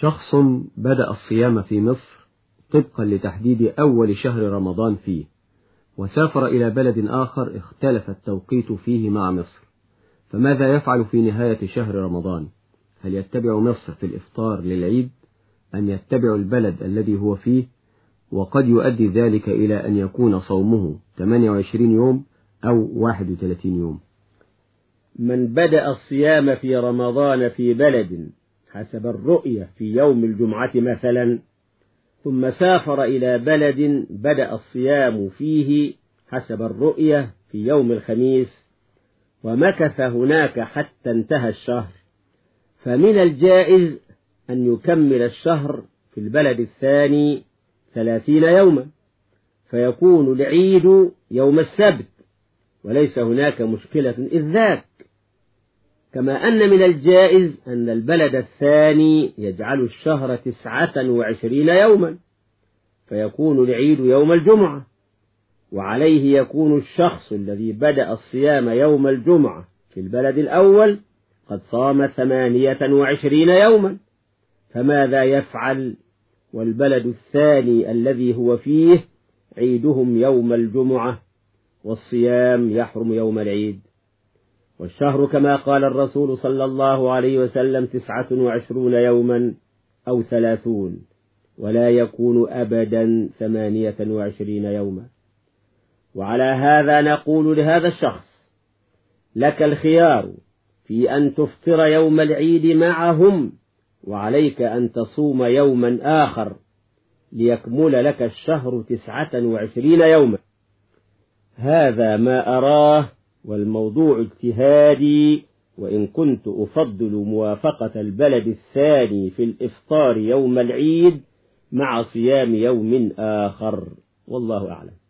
شخص بدأ الصيام في مصر طبقا لتحديد أول شهر رمضان فيه وسافر إلى بلد آخر اختلف التوقيت فيه مع مصر. فماذا يفعل في نهاية شهر رمضان؟ هل يتبع مصر في الإفطار للعيد أم يتبع البلد الذي هو فيه؟ وقد يؤدي ذلك إلى أن يكون صومه 28 يوم أو 31 يوم. من بدأ الصيام في رمضان في بلد حسب الرؤية في يوم الجمعة مثلا ثم سافر إلى بلد بدأ الصيام فيه حسب الرؤية في يوم الخميس ومكث هناك حتى انتهى الشهر. فمن الجائز أن يكمل الشهر في البلد الثاني ثلاثين يوما فيكون العيد يوم السبت وليس هناك مشكلة إذ ذاك. كما أن من الجائز أن البلد الثاني يجعل الشهر تسعة وعشرين يوما فيكون العيد يوم الجمعة وعليه يكون الشخص الذي بدأ الصيام يوم الجمعة في البلد الأول قد صام ثمانية وعشرين يوما. فماذا يفعل والبلد الثاني الذي هو فيه عيدهم يوم الجمعة والصيام يحرم يوم العيد؟ والشهر كما قال الرسول صلى الله عليه وسلم تسعة وعشرون يوما أو ثلاثون ولا يكون أبدا ثمانية وعشرين يوما. وعلى هذا نقول لهذا الشخص لك الخيار في أن تفطر يوم العيد معهم وعليك أن تصوم يوما آخر ليكمل لك الشهر تسعة وعشرين يوما. هذا ما أراه والموضوع اجتهادي وإن كنت أفضل موافقة البلد الثاني في الإفطار يوم العيد مع صيام يوم آخر. والله أعلم.